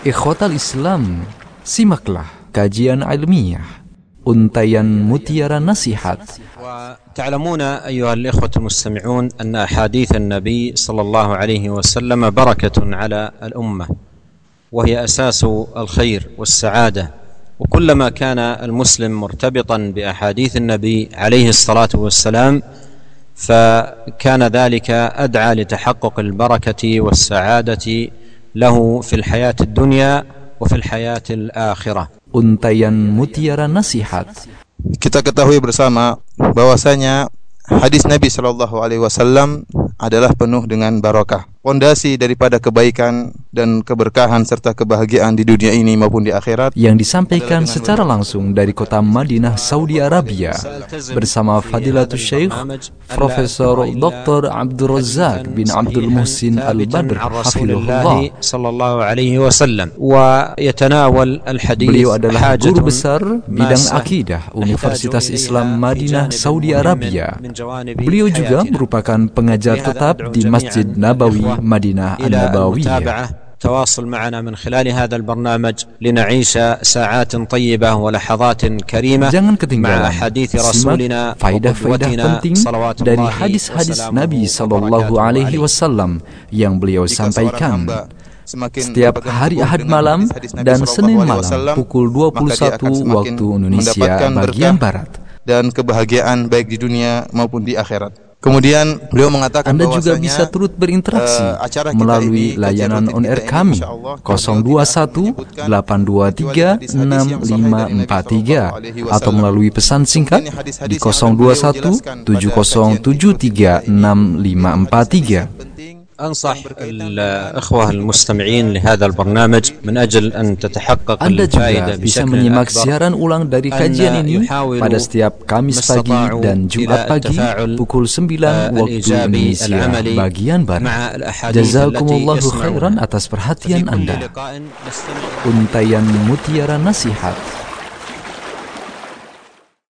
Ikhwatal Islam, simaklah kajian ilmiah Untayan Mutiara Nasihat. وتعلمون أيها الإخوة المستمعون أن أحاديث النبي صلى الله عليه وسلم بركة على الأمة وهي أساس الخير والسعادة وكلما كان المسلم مرتبطا بأحاديث النبي عليه الصلاة والسلام فكان ذلك أدعى لتحقق البركة والسعادة له في الحياة الدنيا وفي الحياة الآخرة Untayan Mutiara Nasihat Kita ketahui bersama bahwasanya hadis Nabi Shallallahu Alaihi Wasallam adalah penuh dengan barakah. pondasi daripada kebaikan dan keberkahan serta kebahagiaan di dunia ini maupun di akhirat yang disampaikan secara langsung dari kota Madinah Saudi Arabia. Bersama Fadilatul Syekh Profesor Dr. Abdul Razak bin Abdul Muhsin Al-Badr Hafizullah sallallahu alaihi wasallam. Beliau adalah guru besar bidang akidah Universitas Islam Madinah Saudi Arabia. Beliau juga merupakan pengajar tetap di Masjid Nabawi. الإخوة Madinah إلى An-Nabawiyah. المتابعة تواصل معنا من خلال هذا البرنامج لنعيش ساعات طيبة ولحظات كريمة Jangan مع ketinggalan حديث simak رسولنا faidah-faidah وقدوتنا penting صلوات dari الله hadis-hadis وسلامه Nabi Sallallahu وبركاته Alaihi عليه. Wasallam yang beliau jika seorang sampaikan. hamba semakin Setiap berpegang hari teguh Ahad dengan malam hadis-hadis Nabi dan Shallallahu Senin Alaihi malam Wasallam, pukul maka dia 21 akan semakin waktu Indonesia mendapatkan bagian berkah barat. dan kebahagiaan baik di dunia maupun di akhirat. Kemudian beliau mengatakan Anda juga bisa turut berinteraksi eh, acara kita melalui ini, layanan on air kami insyaallah, 021 823 6543 atau melalui pesan singkat di 021 7073 6543. أنصح الأخوة المستمعين لهذا البرنامج من أجل أن تتحقق Anda الفائدة juga bisa بشكل menyimak أكبر siaran ulang dari kajian ini pada setiap Kamis pagi dan Jumat pagi pukul 9 waktu Indonesia bagian barat. Jazakumullahu khairan atas perhatian Anda. لقاء نستمع Untayan Mutiara Nasihat